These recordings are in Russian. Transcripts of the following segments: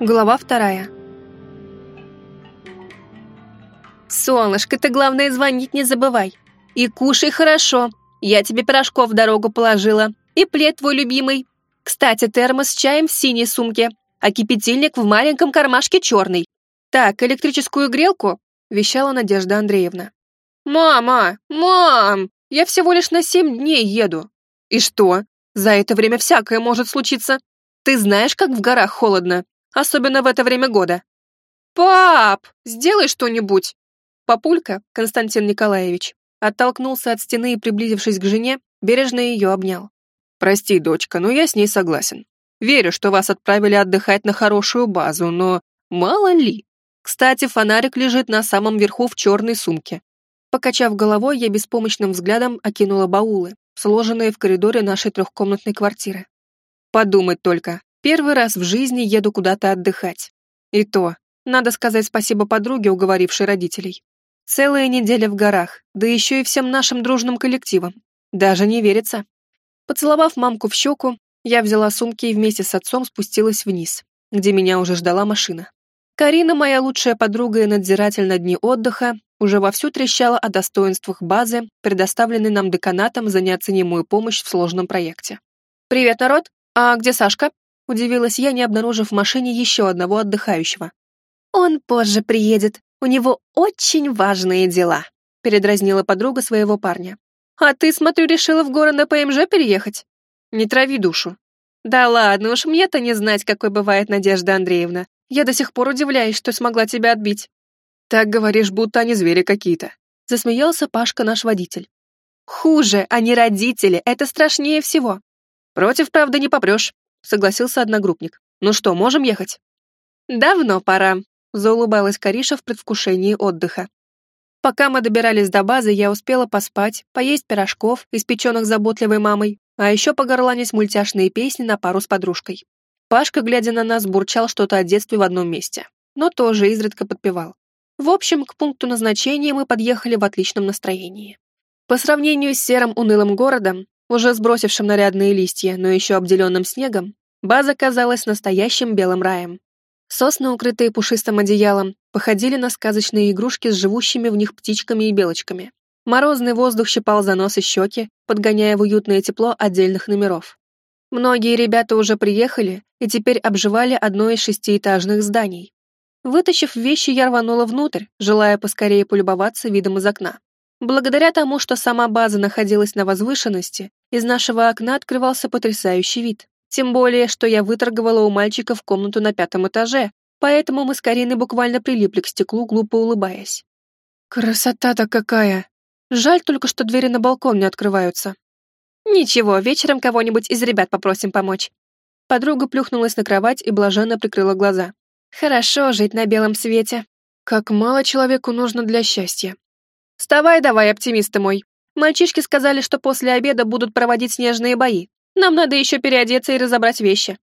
Глава вторая. «Солнышко, ты, главное, звонить не забывай. И кушай хорошо. Я тебе пирожков в дорогу положила. И плед твой любимый. Кстати, термос с чаем в синей сумке, а кипятильник в маленьком кармашке черный. Так, электрическую грелку?» — вещала Надежда Андреевна. «Мама! Мам! Я всего лишь на семь дней еду. И что? За это время всякое может случиться. Ты знаешь, как в горах холодно? Особенно в это время года. «Пап, сделай что-нибудь!» Папулька, Константин Николаевич, оттолкнулся от стены и, приблизившись к жене, бережно ее обнял. «Прости, дочка, но я с ней согласен. Верю, что вас отправили отдыхать на хорошую базу, но мало ли. Кстати, фонарик лежит на самом верху в черной сумке». Покачав головой, я беспомощным взглядом окинула баулы, сложенные в коридоре нашей трехкомнатной квартиры. Подумать только, Первый раз в жизни еду куда-то отдыхать. И то, надо сказать спасибо подруге, уговорившей родителей. Целая неделя в горах, да еще и всем нашим дружным коллективам. Даже не верится. Поцеловав мамку в щеку, я взяла сумки и вместе с отцом спустилась вниз, где меня уже ждала машина. Карина, моя лучшая подруга и надзиратель на дни отдыха, уже вовсю трещала о достоинствах базы, предоставленной нам деканатом за неоценимую помощь в сложном проекте. «Привет, народ! А где Сашка?» Удивилась я, не обнаружив в машине еще одного отдыхающего. «Он позже приедет. У него очень важные дела», — передразнила подруга своего парня. «А ты, смотрю, решила в горы на ПМЖ переехать? Не трави душу». «Да ладно уж, мне-то не знать, какой бывает Надежда Андреевна. Я до сих пор удивляюсь, что смогла тебя отбить». «Так говоришь, будто они звери какие-то», — засмеялся Пашка, наш водитель. «Хуже, они родители, это страшнее всего. Против, правда, не попрешь согласился одногруппник. «Ну что, можем ехать?» «Давно пора», — заулыбалась Кариша в предвкушении отдыха. Пока мы добирались до базы, я успела поспать, поесть пирожков, испеченных заботливой мамой, а еще погорланить мультяшные песни на пару с подружкой. Пашка, глядя на нас, бурчал что-то о детстве в одном месте, но тоже изредка подпевал. В общем, к пункту назначения мы подъехали в отличном настроении. По сравнению с серым унылым городом, уже сбросившим нарядные листья, но еще обделенным снегом, база казалась настоящим белым раем. Сосны, укрытые пушистым одеялом, походили на сказочные игрушки с живущими в них птичками и белочками. Морозный воздух щипал за нос и щеки, подгоняя в уютное тепло отдельных номеров. Многие ребята уже приехали и теперь обживали одно из шестиэтажных зданий. Вытащив вещи, я рванула внутрь, желая поскорее полюбоваться видом из окна. Благодаря тому, что сама база находилась на возвышенности, из нашего окна открывался потрясающий вид. Тем более, что я выторговала у мальчиков комнату на пятом этаже, поэтому мы с Кариной буквально прилипли к стеклу, глупо улыбаясь. «Красота-то какая! Жаль только, что двери на балкон не открываются». «Ничего, вечером кого-нибудь из ребят попросим помочь». Подруга плюхнулась на кровать и блаженно прикрыла глаза. «Хорошо жить на белом свете. Как мало человеку нужно для счастья. «Вставай давай, оптимист мой. Мальчишки сказали, что после обеда будут проводить снежные бои. Нам надо еще переодеться и разобрать вещи».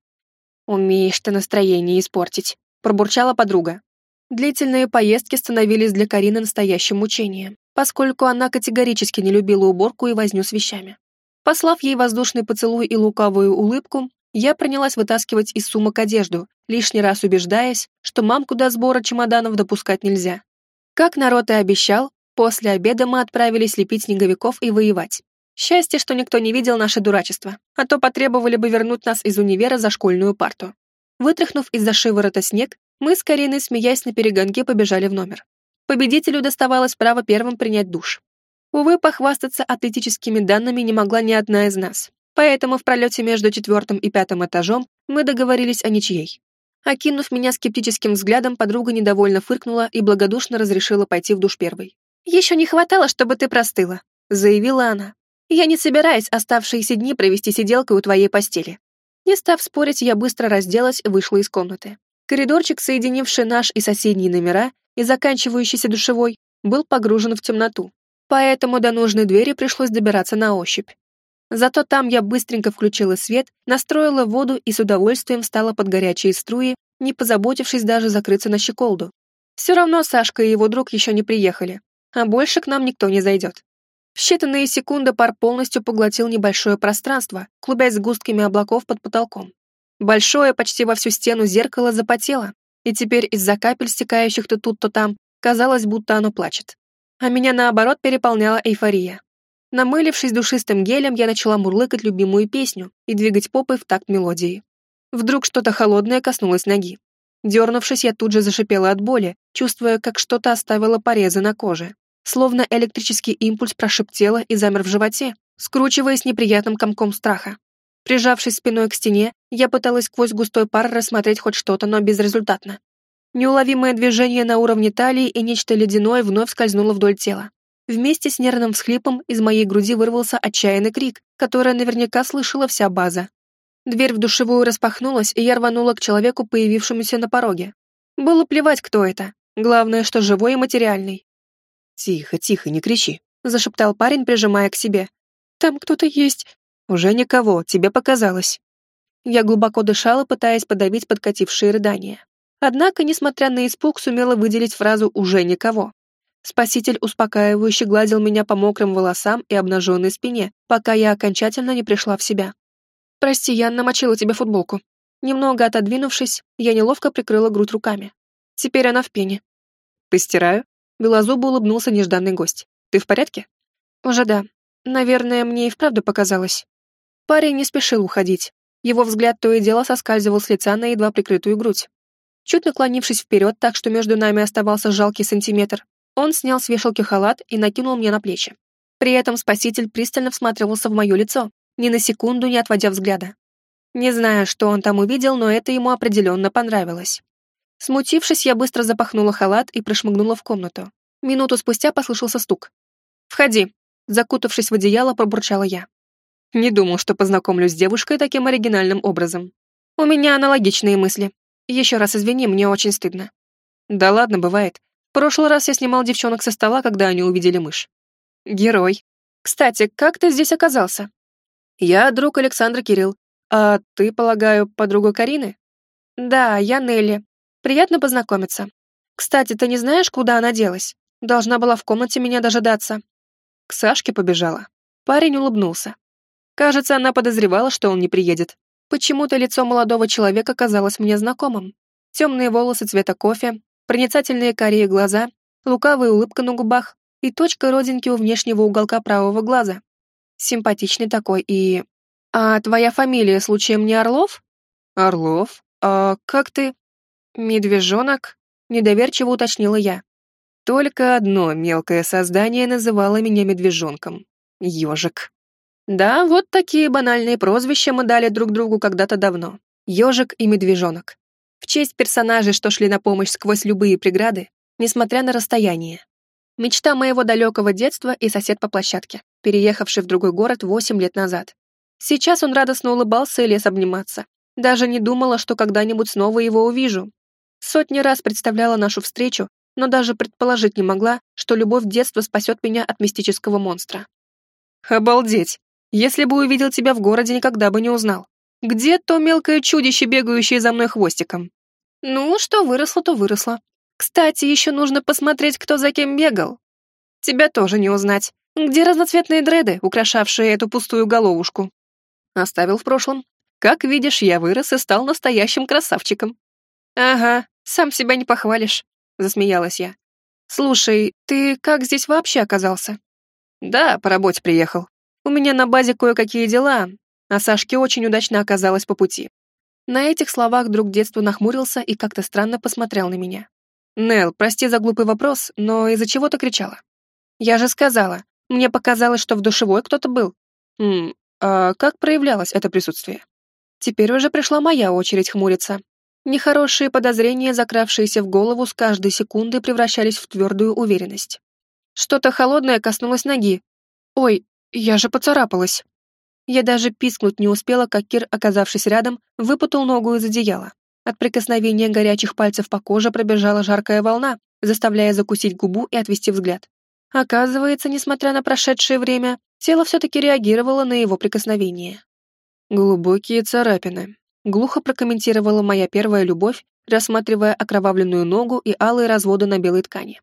«Умеешь ты настроение испортить», — пробурчала подруга. Длительные поездки становились для Карины настоящим мучением, поскольку она категорически не любила уборку и возню с вещами. Послав ей воздушный поцелуй и лукавую улыбку, я принялась вытаскивать из сумок одежду, лишний раз убеждаясь, что мамку до сбора чемоданов допускать нельзя. Как народ и обещал, После обеда мы отправились лепить снеговиков и воевать. Счастье, что никто не видел наше дурачество, а то потребовали бы вернуть нас из универа за школьную парту. Вытряхнув из-за шиворота снег, мы с Кариной, смеясь на перегонке, побежали в номер. Победителю доставалось право первым принять душ. Увы, похвастаться атлетическими данными не могла ни одна из нас, поэтому в пролете между четвертым и пятым этажом мы договорились о ничьей. Окинув меня скептическим взглядом, подруга недовольно фыркнула и благодушно разрешила пойти в душ первой. «Еще не хватало, чтобы ты простыла», — заявила она. «Я не собираюсь оставшиеся дни провести сиделкой у твоей постели». Не став спорить, я быстро разделась и вышла из комнаты. Коридорчик, соединивший наш и соседние номера и заканчивающийся душевой, был погружен в темноту, поэтому до нужной двери пришлось добираться на ощупь. Зато там я быстренько включила свет, настроила воду и с удовольствием встала под горячие струи, не позаботившись даже закрыться на щеколду. Все равно Сашка и его друг еще не приехали, а больше к нам никто не зайдет. В считанные секунды пар полностью поглотил небольшое пространство, клубясь сгустками облаков под потолком. Большое, почти во всю стену зеркало запотело, и теперь из-за капель, стекающих то тут, то там, казалось, будто оно плачет. А меня, наоборот, переполняла эйфория. Намылившись душистым гелем, я начала мурлыкать любимую песню и двигать попой в такт мелодии. Вдруг что-то холодное коснулось ноги. Дернувшись, я тут же зашипела от боли, чувствуя, как что-то оставило порезы на коже. Словно электрический импульс прошиб тело и замер в животе, скручиваясь неприятным комком страха. Прижавшись спиной к стене, я пыталась сквозь густой пар рассмотреть хоть что-то, но безрезультатно. Неуловимое движение на уровне талии и нечто ледяное вновь скользнуло вдоль тела. Вместе с нервным всхлипом из моей груди вырвался отчаянный крик, который наверняка слышала вся база. Дверь в душевую распахнулась, и я рванула к человеку, появившемуся на пороге. Было плевать, кто это. Главное, что живой и материальный. «Тихо, тихо, не кричи», — зашептал парень, прижимая к себе. «Там кто-то есть». «Уже никого, тебе показалось». Я глубоко дышала, пытаясь подавить подкатившие рыдания. Однако, несмотря на испуг, сумела выделить фразу «уже никого». Спаситель успокаивающе гладил меня по мокрым волосам и обнаженной спине, пока я окончательно не пришла в себя. «Прости, я намочила тебе футболку». Немного отодвинувшись, я неловко прикрыла грудь руками. Теперь она в пене. «Постираю?» Белозубо улыбнулся нежданный гость. «Ты в порядке?» «Уже да. Наверное, мне и вправду показалось». Парень не спешил уходить. Его взгляд то и дело соскальзывал с лица на едва прикрытую грудь. Чуть наклонившись вперед так, что между нами оставался жалкий сантиметр, он снял с вешалки халат и накинул мне на плечи. При этом спаситель пристально всматривался в мое лицо, ни на секунду не отводя взгляда. Не знаю, что он там увидел, но это ему определенно понравилось. Смутившись, я быстро запахнула халат и прошмыгнула в комнату. Минуту спустя послышался стук. «Входи», — закутавшись в одеяло, пробурчала я. Не думал, что познакомлюсь с девушкой таким оригинальным образом. У меня аналогичные мысли. Еще раз извини, мне очень стыдно. Да ладно, бывает. В прошлый раз я снимал девчонок со стола, когда они увидели мышь. Герой. Кстати, как ты здесь оказался? Я друг Александра Кирилл. А ты, полагаю, подруга Карины? Да, я Нелли. Приятно познакомиться. Кстати, ты не знаешь, куда она делась? Должна была в комнате меня дожидаться. К Сашке побежала. Парень улыбнулся. Кажется, она подозревала, что он не приедет. Почему-то лицо молодого человека казалось мне знакомым. Темные волосы цвета кофе, проницательные карие глаза, лукавая улыбка на губах и точка родинки у внешнего уголка правого глаза. Симпатичный такой и... А твоя фамилия случаем не Орлов? Орлов? А как ты... «Медвежонок?» — недоверчиво уточнила я. Только одно мелкое создание называло меня медвежонком. Ёжик. Да, вот такие банальные прозвища мы дали друг другу когда-то давно. Ёжик и медвежонок. В честь персонажей, что шли на помощь сквозь любые преграды, несмотря на расстояние. Мечта моего далекого детства и сосед по площадке, переехавший в другой город восемь лет назад. Сейчас он радостно улыбался и лез обниматься. Даже не думала, что когда-нибудь снова его увижу, Сотни раз представляла нашу встречу, но даже предположить не могла, что любовь детства спасет меня от мистического монстра. Обалдеть! Если бы увидел тебя в городе, никогда бы не узнал. Где то мелкое чудище, бегающее за мной хвостиком? Ну, что выросло, то выросло. Кстати, еще нужно посмотреть, кто за кем бегал. Тебя тоже не узнать. Где разноцветные дреды, украшавшие эту пустую головушку? Оставил в прошлом. Как видишь, я вырос и стал настоящим красавчиком. Ага, сам себя не похвалишь», — засмеялась я. «Слушай, ты как здесь вообще оказался?» «Да, по работе приехал. У меня на базе кое-какие дела, а Сашке очень удачно оказалось по пути». На этих словах друг детства нахмурился и как-то странно посмотрел на меня. «Нел, прости за глупый вопрос, но из-за чего ты кричала?» «Я же сказала, мне показалось, что в душевой кто-то был». «Хм, а как проявлялось это присутствие?» Теперь уже пришла моя очередь хмуриться, Нехорошие подозрения, закравшиеся в голову, с каждой секундой превращались в твердую уверенность. Что-то холодное коснулось ноги. Ой, я же поцарапалась. Я даже пискнуть не успела, как Кир, оказавшись рядом, выпутал ногу из одеяла. От прикосновения горячих пальцев по коже пробежала жаркая волна, заставляя закусить губу и отвести взгляд. Оказывается, несмотря на прошедшее время, тело все-таки реагировало на его прикосновение. Глубокие царапины, глухо прокомментировала моя первая любовь, рассматривая окровавленную ногу и алые разводы на белой ткани.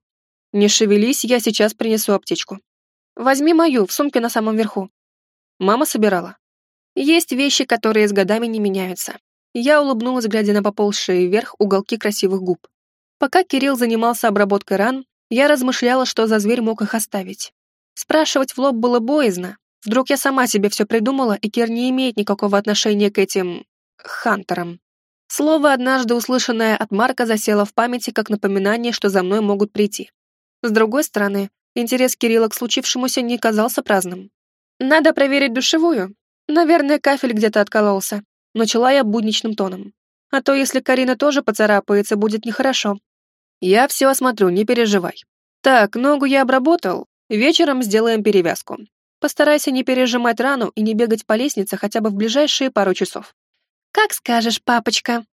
«Не шевелись, я сейчас принесу аптечку. Возьми мою, в сумке на самом верху». Мама собирала. Есть вещи, которые с годами не меняются. Я улыбнулась, глядя на поползшие вверх уголки красивых губ. Пока Кирилл занимался обработкой ран, я размышляла, что за зверь мог их оставить. Спрашивать в лоб было боязно. Вдруг я сама себе все придумала, и Кир не имеет никакого отношения к этим... хантерам. Слово, однажды услышанное от Марка, засело в памяти как напоминание, что за мной могут прийти. С другой стороны, интерес Кирилла к случившемуся не казался праздным. «Надо проверить душевую. Наверное, кафель где-то откололся». Начала я будничным тоном. «А то, если Карина тоже поцарапается, будет нехорошо». «Я все осмотрю, не переживай. Так, ногу я обработал. Вечером сделаем перевязку. Постарайся не пережимать рану и не бегать по лестнице хотя бы в ближайшие пару часов. «Как скажешь, папочка».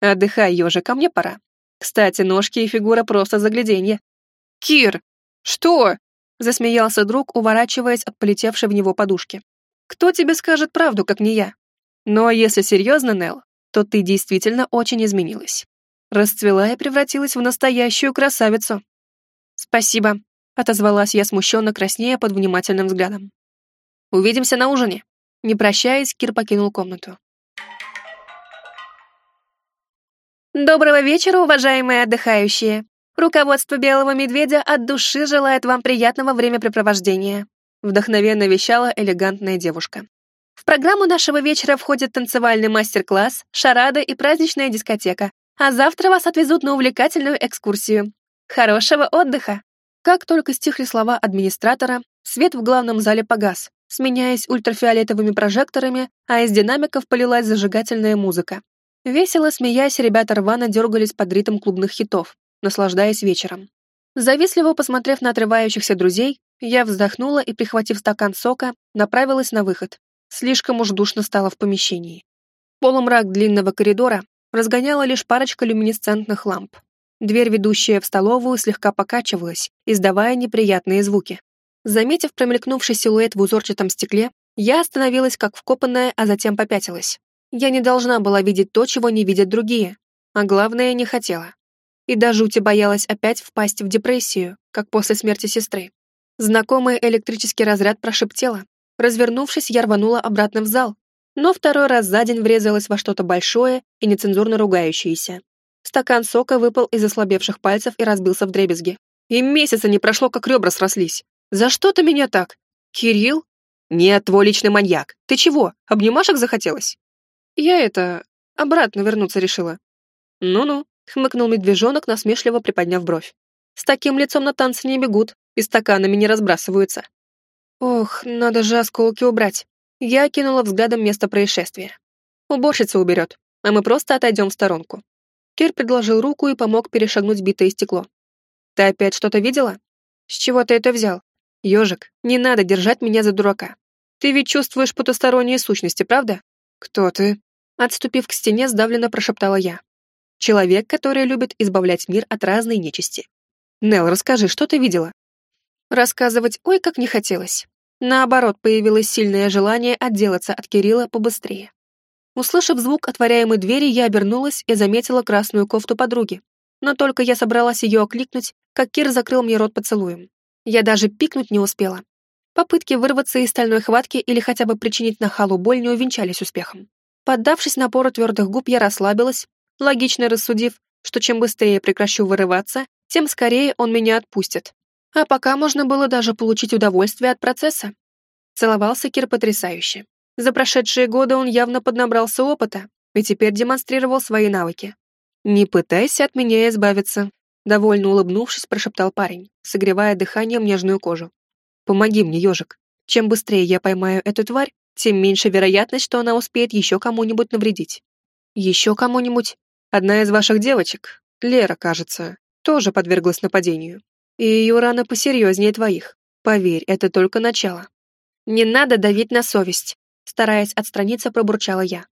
«Отдыхай, ежик, а мне пора. Кстати, ножки и фигура просто загляденье». «Кир! Что?» — засмеялся друг, уворачиваясь от полетевшей в него подушки. «Кто тебе скажет правду, как не я? Но если серьезно, Нелл, то ты действительно очень изменилась. Расцвела и превратилась в настоящую красавицу». «Спасибо», — отозвалась я смущенно краснея под внимательным взглядом. «Увидимся на ужине». Не прощаясь, Кир покинул комнату. Доброго вечера, уважаемые отдыхающие. Руководство Белого Медведя от души желает вам приятного времяпрепровождения. Вдохновенно вещала элегантная девушка. В программу нашего вечера входит танцевальный мастер-класс, шарада и праздничная дискотека, а завтра вас отвезут на увлекательную экскурсию. Хорошего отдыха! Как только стихли слова администратора, свет в главном зале погас, сменяясь ультрафиолетовыми прожекторами, а из динамиков полилась зажигательная музыка. Весело смеясь, ребята рвано дергались под ритм клубных хитов, наслаждаясь вечером. Завистливо посмотрев на отрывающихся друзей, я вздохнула и, прихватив стакан сока, направилась на выход. Слишком уж душно стало в помещении. Полумрак длинного коридора разгоняла лишь парочка люминесцентных ламп. Дверь, ведущая в столовую, слегка покачивалась, издавая неприятные звуки. Заметив промелькнувший силуэт в узорчатом стекле, я остановилась как вкопанная, а затем попятилась. Я не должна была видеть то, чего не видят другие, а главное, не хотела. И до жути боялась опять впасть в депрессию, как после смерти сестры. Знакомый электрический разряд прошептела. Развернувшись, я рванула обратно в зал, но второй раз за день врезалась во что-то большое и нецензурно ругающееся. Стакан сока выпал из ослабевших пальцев и разбился в дребезги. И месяца не прошло, как ребра срослись. За что ты меня так? Кирилл? Нет, твой личный маньяк. Ты чего, обнимашек захотелось? Я это... обратно вернуться решила». «Ну-ну», — хмыкнул медвежонок, насмешливо приподняв бровь. «С таким лицом на танцы не бегут и стаканами не разбрасываются». «Ох, надо же осколки убрать». Я кинула взглядом место происшествия. «Уборщица уберет, а мы просто отойдем в сторонку». Кир предложил руку и помог перешагнуть битое стекло. «Ты опять что-то видела? С чего ты это взял? Ежик, не надо держать меня за дурака. Ты ведь чувствуешь потусторонние сущности, правда? Кто ты? Отступив к стене, сдавленно прошептала я. Человек, который любит избавлять мир от разной нечисти. Нел, расскажи, что ты видела? Рассказывать ой как не хотелось. Наоборот, появилось сильное желание отделаться от Кирилла побыстрее. Услышав звук отворяемой двери, я обернулась и заметила красную кофту подруги. Но только я собралась ее окликнуть, как Кир закрыл мне рот поцелуем. Я даже пикнуть не успела. Попытки вырваться из стальной хватки или хотя бы причинить нахалу боль не увенчались успехом. Поддавшись напору твердых губ, я расслабилась, логично рассудив, что чем быстрее прекращу вырываться, тем скорее он меня отпустит. А пока можно было даже получить удовольствие от процесса. Целовался Кир потрясающе. За прошедшие годы он явно поднабрался опыта и теперь демонстрировал свои навыки. «Не пытайся от меня избавиться», — довольно улыбнувшись, прошептал парень, согревая дыханием нежную кожу. «Помоги мне, ежик. Чем быстрее я поймаю эту тварь, тем меньше вероятность, что она успеет еще кому-нибудь навредить. Еще кому-нибудь? Одна из ваших девочек, Лера, кажется, тоже подверглась нападению. И ее раны посерьезнее твоих. Поверь, это только начало. Не надо давить на совесть, стараясь отстраниться, пробурчала я.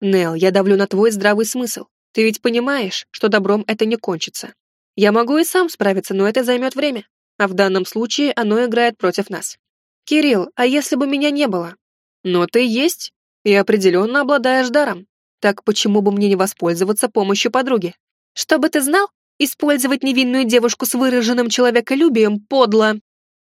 Нел, я давлю на твой здравый смысл. Ты ведь понимаешь, что добром это не кончится. Я могу и сам справиться, но это займет время. А в данном случае оно играет против нас. Кирилл, а если бы меня не было? Но ты есть и определенно обладаешь даром. Так почему бы мне не воспользоваться помощью подруги? Чтобы ты знал, использовать невинную девушку с выраженным человеколюбием подло.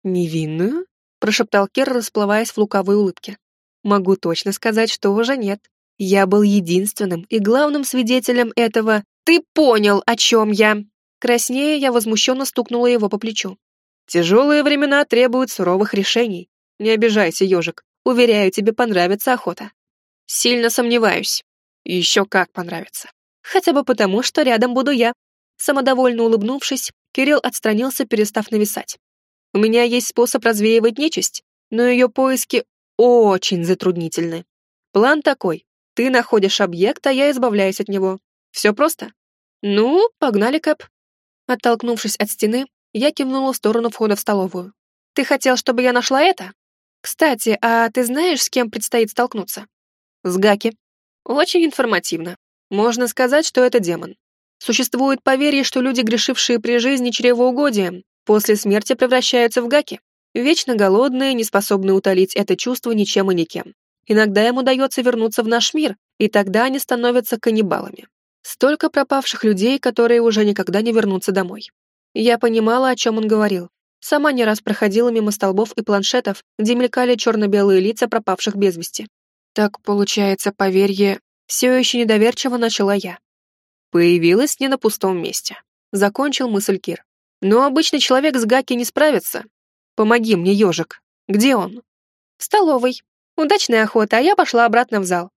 Невинную? Прошептал Кер, расплываясь в лукавой улыбке. Могу точно сказать, что уже нет. Я был единственным и главным свидетелем этого. Ты понял, о чем я. Краснее я возмущенно стукнула его по плечу. Тяжелые времена требуют суровых решений. Не обижайся, ежик. Уверяю, тебе понравится охота. Сильно сомневаюсь. Еще как понравится. Хотя бы потому, что рядом буду я. Самодовольно улыбнувшись, Кирилл отстранился, перестав нависать. У меня есть способ развеивать нечисть, но ее поиски очень затруднительны. План такой. Ты находишь объект, а я избавляюсь от него. Все просто. Ну, погнали, Кэп. Оттолкнувшись от стены, я кивнула в сторону входа в столовую. Ты хотел, чтобы я нашла это? Кстати, а ты знаешь, с кем предстоит столкнуться? С Гаки. Очень информативно. Можно сказать, что это демон. Существует поверье, что люди, грешившие при жизни чревоугодием, после смерти превращаются в гаки. Вечно голодные, не способные утолить это чувство ничем и никем. Иногда им удается вернуться в наш мир, и тогда они становятся каннибалами. Столько пропавших людей, которые уже никогда не вернутся домой. Я понимала, о чем он говорил. Сама не раз проходила мимо столбов и планшетов, где мелькали черно-белые лица пропавших без вести. Так, получается, поверье, все еще недоверчиво начала я. Появилась не на пустом месте. Закончил мысль Кир. Но обычный человек с Гаки не справится. Помоги мне, ежик. Где он? В столовой. Удачная охота, а я пошла обратно в зал.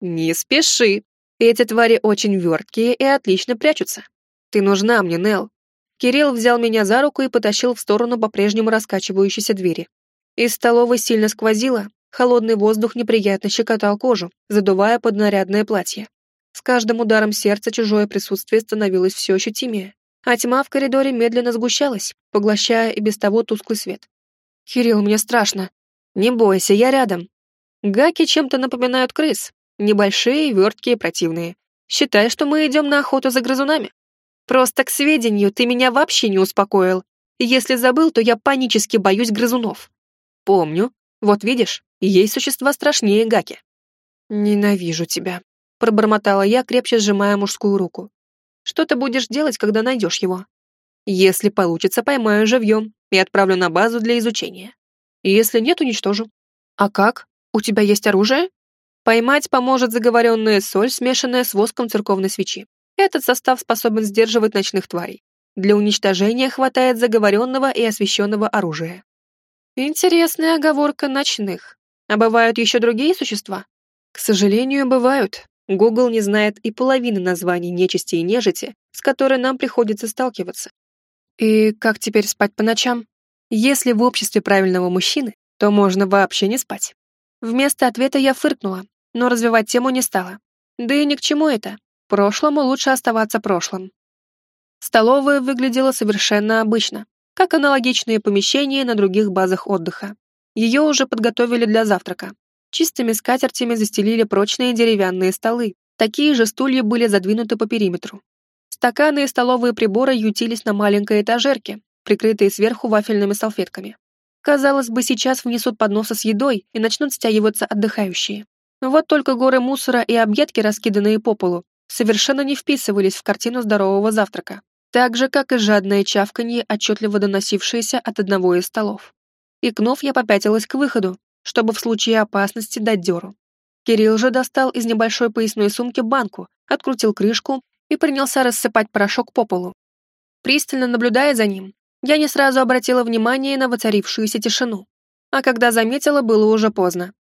Не спеши. Эти твари очень верткие и отлично прячутся. Ты нужна мне, Нел. Кирилл взял меня за руку и потащил в сторону по-прежнему раскачивающейся двери. Из столовой сильно сквозило, холодный воздух неприятно щекотал кожу, задувая под нарядное платье. С каждым ударом сердца чужое присутствие становилось все ощутимее, а тьма в коридоре медленно сгущалась, поглощая и без того тусклый свет. «Кирилл, мне страшно». «Не бойся, я рядом». Гаки чем-то напоминают крыс. Небольшие, верткие, противные. Считай, что мы идем на охоту за грызунами. Просто к сведению, ты меня вообще не успокоил. Если забыл, то я панически боюсь грызунов. Помню. Вот видишь, есть существа страшнее Гаки. Ненавижу тебя, пробормотала я, крепче сжимая мужскую руку. Что ты будешь делать, когда найдешь его? Если получится, поймаю живьем и отправлю на базу для изучения. Если нет, уничтожу. А как? У тебя есть оружие? Поймать поможет заговоренная соль, смешанная с воском церковной свечи. Этот состав способен сдерживать ночных тварей. Для уничтожения хватает заговоренного и освещенного оружия. Интересная оговорка ночных. А бывают еще другие существа? К сожалению, бывают. Google не знает и половины названий нечисти и нежити, с которой нам приходится сталкиваться. И как теперь спать по ночам? Если в обществе правильного мужчины, то можно вообще не спать. Вместо ответа я фыркнула, но развивать тему не стала. Да и ни к чему это. Прошлому лучше оставаться прошлым. Столовая выглядела совершенно обычно, как аналогичные помещения на других базах отдыха. Ее уже подготовили для завтрака. Чистыми скатертями застелили прочные деревянные столы. Такие же стулья были задвинуты по периметру. Стаканы и столовые приборы ютились на маленькой этажерке, прикрытые сверху вафельными салфетками. Казалось бы, сейчас внесут подносы с едой и начнут стягиваться отдыхающие. Вот только горы мусора и объедки, раскиданные по полу, совершенно не вписывались в картину здорового завтрака, так же, как и жадное чавканье, отчетливо доносившееся от одного из столов. Икнув, я попятилась к выходу, чтобы в случае опасности дать дёру. Кирилл же достал из небольшой поясной сумки банку, открутил крышку и принялся рассыпать порошок по полу. Пристально наблюдая за ним, я не сразу обратила внимание на воцарившуюся тишину, а когда заметила, было уже поздно.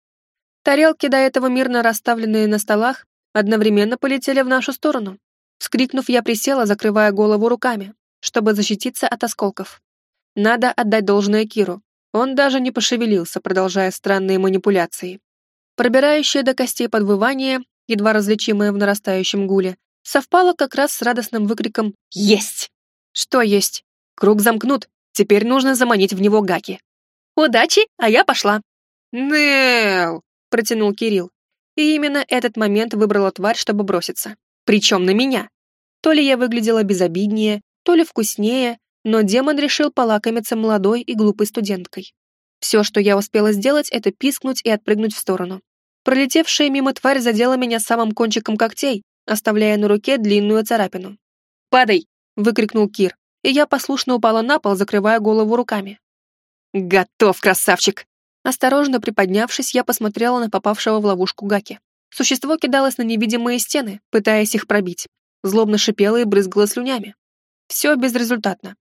Тарелки, до этого мирно расставленные на столах, одновременно полетели в нашу сторону. Вскрикнув, я присела, закрывая голову руками, чтобы защититься от осколков. Надо отдать должное Киру. Он даже не пошевелился, продолжая странные манипуляции. Пробирающее до костей подвывание, едва различимое в нарастающем гуле, совпало как раз с радостным выкриком «Есть!». Что есть? Круг замкнут, теперь нужно заманить в него Гаки. «Удачи, а я пошла!» «Нел!» — протянул Кирилл. И именно этот момент выбрала тварь, чтобы броситься. Причем на меня. То ли я выглядела безобиднее, то ли вкуснее, но демон решил полакомиться молодой и глупой студенткой. Все, что я успела сделать, это пискнуть и отпрыгнуть в сторону. Пролетевшая мимо тварь задела меня самым кончиком когтей, оставляя на руке длинную царапину. «Падай!» — выкрикнул Кир, и я послушно упала на пол, закрывая голову руками. «Готов, красавчик!» Осторожно приподнявшись, я посмотрела на попавшего в ловушку Гаки. Существо кидалось на невидимые стены, пытаясь их пробить. Злобно шипело и брызгало слюнями. Все безрезультатно.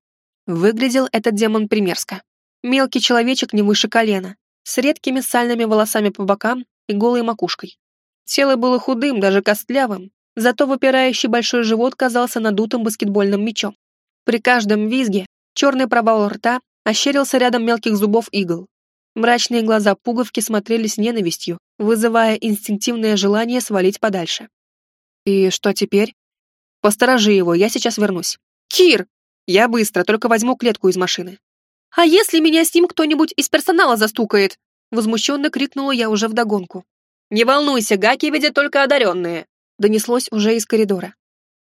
Выглядел этот демон примерзко. Мелкий человечек не выше колена, с редкими сальными волосами по бокам и голой макушкой. Тело было худым, даже костлявым, зато выпирающий большой живот казался надутым баскетбольным мячом. При каждом визге черный провал рта ощерился рядом мелких зубов игл. Мрачные глаза пуговки смотрели с ненавистью, вызывая инстинктивное желание свалить подальше. «И что теперь?» «Посторожи его, я сейчас вернусь». «Кир!» «Я быстро, только возьму клетку из машины». «А если меня с ним кто-нибудь из персонала застукает?» Возмущенно крикнула я уже вдогонку. «Не волнуйся, гаки видят только одаренные», донеслось уже из коридора.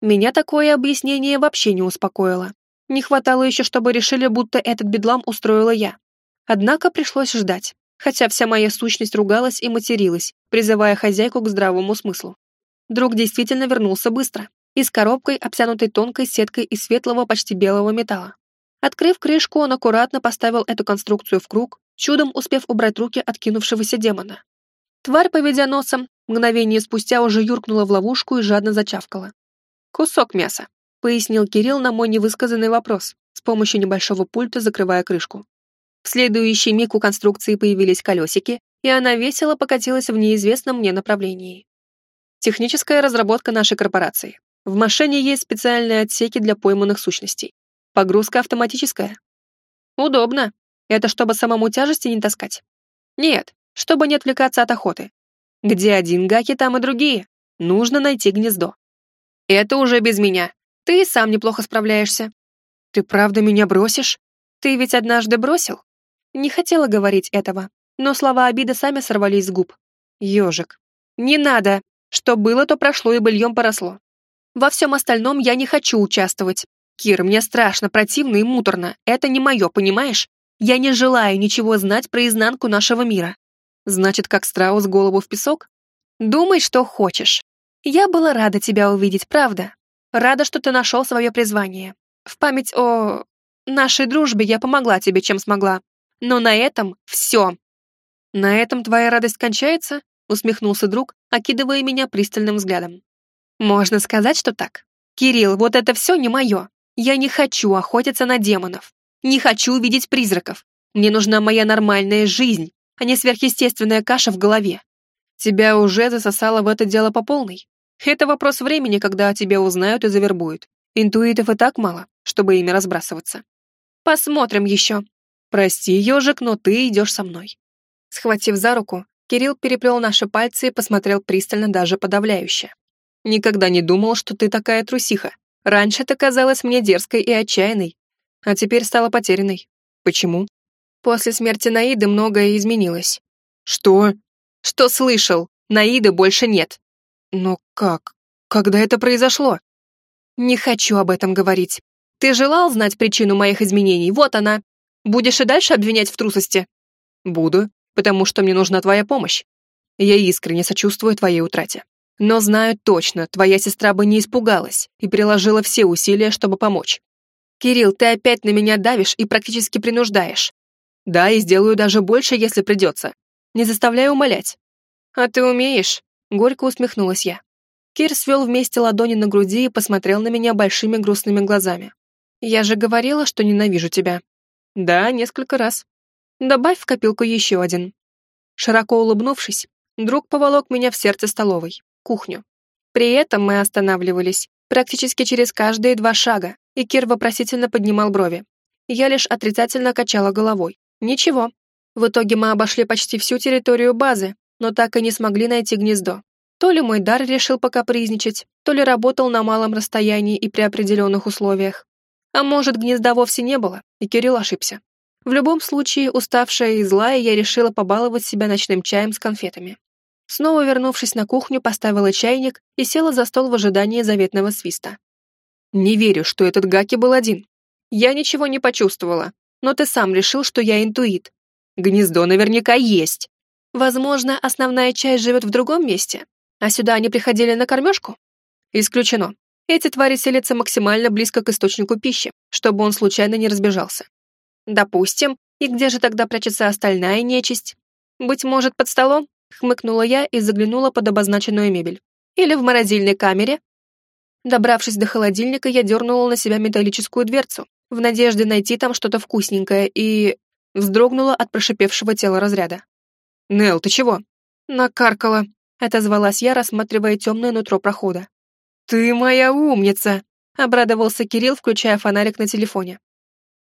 Меня такое объяснение вообще не успокоило. Не хватало еще, чтобы решили, будто этот бедлам устроила я. Однако пришлось ждать, хотя вся моя сущность ругалась и материлась, призывая хозяйку к здравому смыслу. Друг действительно вернулся быстро и с коробкой, обтянутой тонкой сеткой из светлого, почти белого металла. Открыв крышку, он аккуратно поставил эту конструкцию в круг, чудом успев убрать руки откинувшегося демона. Тварь, поведя носом, мгновение спустя уже юркнула в ловушку и жадно зачавкала. «Кусок мяса», — пояснил Кирилл на мой невысказанный вопрос, с помощью небольшого пульта закрывая крышку. В следующий миг у конструкции появились колесики, и она весело покатилась в неизвестном мне направлении. Техническая разработка нашей корпорации. В машине есть специальные отсеки для пойманных сущностей. Погрузка автоматическая. Удобно. Это чтобы самому тяжести не таскать. Нет, чтобы не отвлекаться от охоты. Где один гаки, там и другие. Нужно найти гнездо. Это уже без меня. Ты и сам неплохо справляешься. Ты правда меня бросишь? Ты ведь однажды бросил? Не хотела говорить этого, но слова обиды сами сорвались с губ. Ежик. Не надо. Что было, то прошло и быльем поросло. Во всем остальном я не хочу участвовать. Кир, мне страшно, противно и муторно. Это не мое, понимаешь? Я не желаю ничего знать про изнанку нашего мира. Значит, как страус голову в песок? Думай, что хочешь. Я была рада тебя увидеть, правда? Рада, что ты нашел свое призвание. В память о... нашей дружбе я помогла тебе, чем смогла. Но на этом все. На этом твоя радость кончается? Усмехнулся друг, окидывая меня пристальным взглядом. Можно сказать, что так. Кирилл, вот это все не мое. Я не хочу охотиться на демонов. Не хочу видеть призраков. Мне нужна моя нормальная жизнь, а не сверхъестественная каша в голове. Тебя уже засосало в это дело по полной. Это вопрос времени, когда о тебе узнают и завербуют. Интуитов и так мало, чтобы ими разбрасываться. Посмотрим еще. Прости, ежик, но ты идешь со мной. Схватив за руку, Кирилл переплел наши пальцы и посмотрел пристально, даже подавляюще. Никогда не думал, что ты такая трусиха. Раньше ты казалась мне дерзкой и отчаянной, а теперь стала потерянной. Почему? После смерти Наиды многое изменилось. Что? Что слышал? Наиды больше нет. Но как? Когда это произошло? Не хочу об этом говорить. Ты желал знать причину моих изменений? Вот она. Будешь и дальше обвинять в трусости? Буду, потому что мне нужна твоя помощь. Я искренне сочувствую твоей утрате. Но знаю точно, твоя сестра бы не испугалась и приложила все усилия, чтобы помочь. Кирилл, ты опять на меня давишь и практически принуждаешь. Да, и сделаю даже больше, если придется. Не заставляй умолять. А ты умеешь? Горько усмехнулась я. Кир свел вместе ладони на груди и посмотрел на меня большими грустными глазами. Я же говорила, что ненавижу тебя. Да, несколько раз. Добавь в копилку еще один. Широко улыбнувшись, друг поволок меня в сердце столовой кухню. При этом мы останавливались практически через каждые два шага, и Кир вопросительно поднимал брови. Я лишь отрицательно качала головой. Ничего. В итоге мы обошли почти всю территорию базы, но так и не смогли найти гнездо. То ли мой дар решил пока призничать, то ли работал на малом расстоянии и при определенных условиях. А может, гнезда вовсе не было, и Кирилл ошибся. В любом случае, уставшая и злая, я решила побаловать себя ночным чаем с конфетами. Снова вернувшись на кухню, поставила чайник и села за стол в ожидании заветного свиста. Не верю, что этот Гаки был один. Я ничего не почувствовала, но ты сам решил, что я интуит. Гнездо наверняка есть. Возможно, основная часть живет в другом месте, а сюда они приходили на кормежку? Исключено. Эти твари селятся максимально близко к источнику пищи, чтобы он случайно не разбежался. Допустим, и где же тогда прячется остальная нечисть? Быть может, под столом? хмыкнула я и заглянула под обозначенную мебель. Или в морозильной камере. Добравшись до холодильника, я дернула на себя металлическую дверцу, в надежде найти там что-то вкусненькое, и... вздрогнула от прошипевшего тела разряда. «Нел, ты чего?» «Накаркала», — отозвалась я, рассматривая темное нутро прохода. «Ты моя умница!» — обрадовался Кирилл, включая фонарик на телефоне.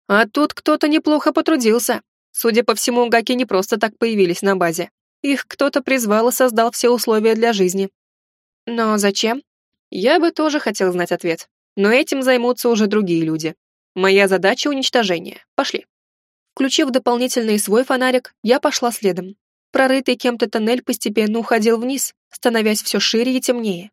«А тут кто-то неплохо потрудился. Судя по всему, гаки не просто так появились на базе. Их кто-то призвал и создал все условия для жизни. Но зачем? Я бы тоже хотел знать ответ. Но этим займутся уже другие люди. Моя задача — уничтожение. Пошли. Включив дополнительный свой фонарик, я пошла следом. Прорытый кем-то тоннель постепенно уходил вниз, становясь все шире и темнее.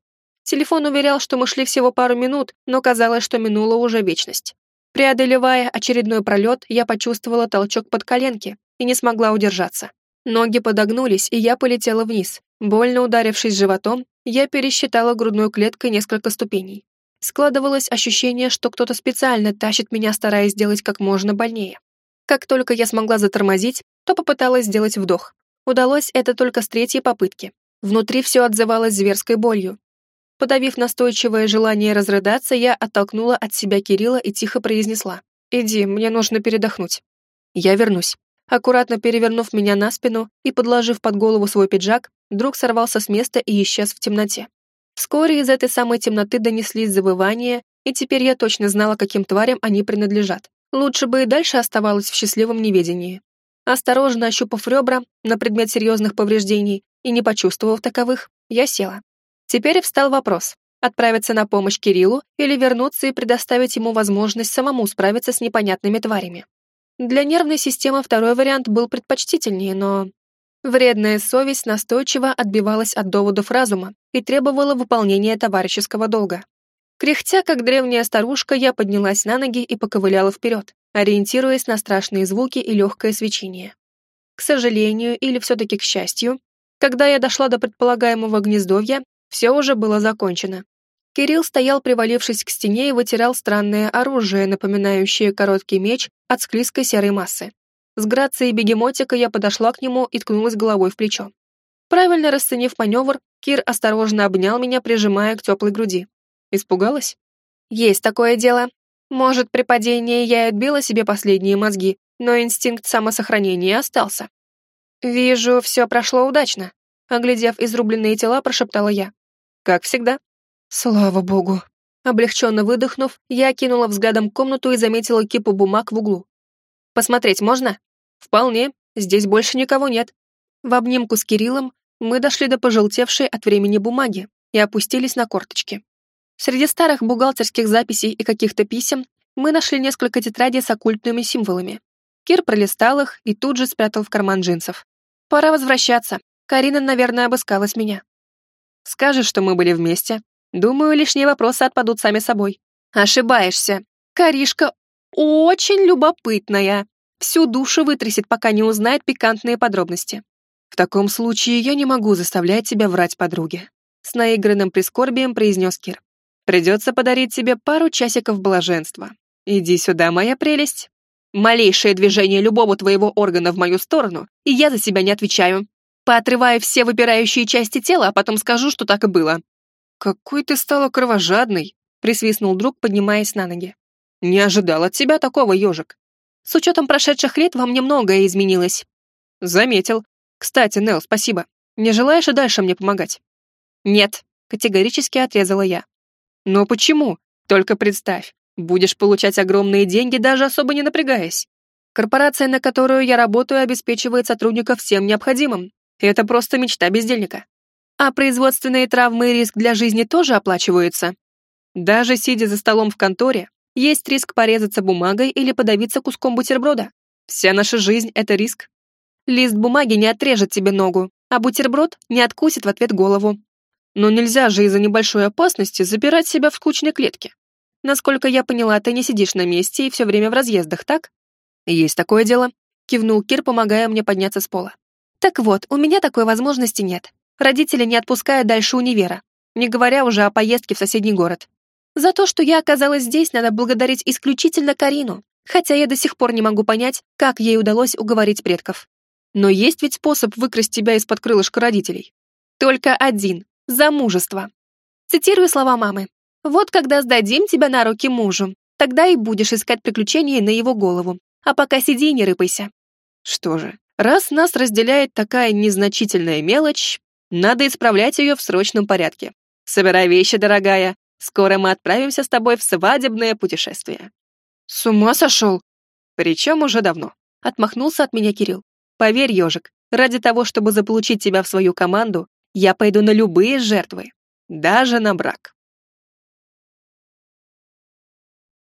Телефон уверял, что мы шли всего пару минут, но казалось, что минула уже вечность. Преодолевая очередной пролет, я почувствовала толчок под коленки и не смогла удержаться. Ноги подогнулись, и я полетела вниз. Больно ударившись животом, я пересчитала грудной клеткой несколько ступеней. Складывалось ощущение, что кто-то специально тащит меня, стараясь сделать как можно больнее. Как только я смогла затормозить, то попыталась сделать вдох. Удалось это только с третьей попытки. Внутри все отзывалось зверской болью, Подавив настойчивое желание разрыдаться, я оттолкнула от себя Кирилла и тихо произнесла. «Иди, мне нужно передохнуть». «Я вернусь». Аккуратно перевернув меня на спину и подложив под голову свой пиджак, друг сорвался с места и исчез в темноте. Вскоре из этой самой темноты донеслись завывания, и теперь я точно знала, каким тварям они принадлежат. Лучше бы и дальше оставалась в счастливом неведении. Осторожно ощупав ребра на предмет серьезных повреждений и не почувствовав таковых, я села. Теперь встал вопрос, отправиться на помощь Кириллу или вернуться и предоставить ему возможность самому справиться с непонятными тварями. Для нервной системы второй вариант был предпочтительнее, но... Вредная совесть настойчиво отбивалась от доводов разума и требовала выполнения товарищеского долга. Кряхтя, как древняя старушка, я поднялась на ноги и поковыляла вперед, ориентируясь на страшные звуки и легкое свечение. К сожалению, или все-таки к счастью, когда я дошла до предполагаемого гнездовья, все уже было закончено. Кирилл стоял, привалившись к стене, и вытирал странное оружие, напоминающее короткий меч от склизкой серой массы. С грацией бегемотика я подошла к нему и ткнулась головой в плечо. Правильно расценив маневр, Кир осторожно обнял меня, прижимая к теплой груди. Испугалась? Есть такое дело. Может, при падении я отбила себе последние мозги, но инстинкт самосохранения остался. Вижу, все прошло удачно. Оглядев изрубленные тела, прошептала я. Как всегда. Слава богу. Облегченно выдохнув, я окинула взглядом комнату и заметила кипу бумаг в углу. «Посмотреть можно?» «Вполне. Здесь больше никого нет». В обнимку с Кириллом мы дошли до пожелтевшей от времени бумаги и опустились на корточки. Среди старых бухгалтерских записей и каких-то писем мы нашли несколько тетрадей с оккультными символами. Кир пролистал их и тут же спрятал в карман джинсов. «Пора возвращаться. Карина, наверное, обыскалась меня». Скажешь, что мы были вместе. Думаю, лишние вопросы отпадут сами собой. Ошибаешься. Каришка очень любопытная. Всю душу вытрясет, пока не узнает пикантные подробности. В таком случае я не могу заставлять тебя врать подруге. С наигранным прискорбием произнес Кир. Придется подарить тебе пару часиков блаженства. Иди сюда, моя прелесть. Малейшее движение любого твоего органа в мою сторону, и я за себя не отвечаю. Поотрываю все выпирающие части тела, а потом скажу, что так и было». «Какой ты стала кровожадной», — присвистнул друг, поднимаясь на ноги. «Не ожидал от тебя такого, ежик. С учетом прошедших лет во мне многое изменилось». «Заметил. Кстати, Нел, спасибо. Не желаешь и дальше мне помогать?» «Нет», — категорически отрезала я. «Но почему? Только представь, будешь получать огромные деньги, даже особо не напрягаясь. Корпорация, на которую я работаю, обеспечивает сотрудников всем необходимым. Это просто мечта бездельника. А производственные травмы и риск для жизни тоже оплачиваются. Даже сидя за столом в конторе, есть риск порезаться бумагой или подавиться куском бутерброда. Вся наша жизнь — это риск. Лист бумаги не отрежет тебе ногу, а бутерброд не откусит в ответ голову. Но нельзя же из-за небольшой опасности запирать себя в скучной клетке. Насколько я поняла, ты не сидишь на месте и все время в разъездах, так? Есть такое дело, кивнул Кир, помогая мне подняться с пола. Так вот, у меня такой возможности нет. Родители не отпускают дальше универа, не говоря уже о поездке в соседний город. За то, что я оказалась здесь, надо благодарить исключительно Карину, хотя я до сих пор не могу понять, как ей удалось уговорить предков. Но есть ведь способ выкрасть тебя из-под крылышка родителей. Только один — замужество. Цитирую слова мамы. «Вот когда сдадим тебя на руки мужу, тогда и будешь искать приключения на его голову. А пока сиди и не рыпайся». Что же, раз нас разделяет такая незначительная мелочь, надо исправлять ее в срочном порядке. Собирай вещи, дорогая. Скоро мы отправимся с тобой в свадебное путешествие. С ума сошел? Причем уже давно. Отмахнулся от меня Кирилл. Поверь, ежик, ради того, чтобы заполучить тебя в свою команду, я пойду на любые жертвы, даже на брак.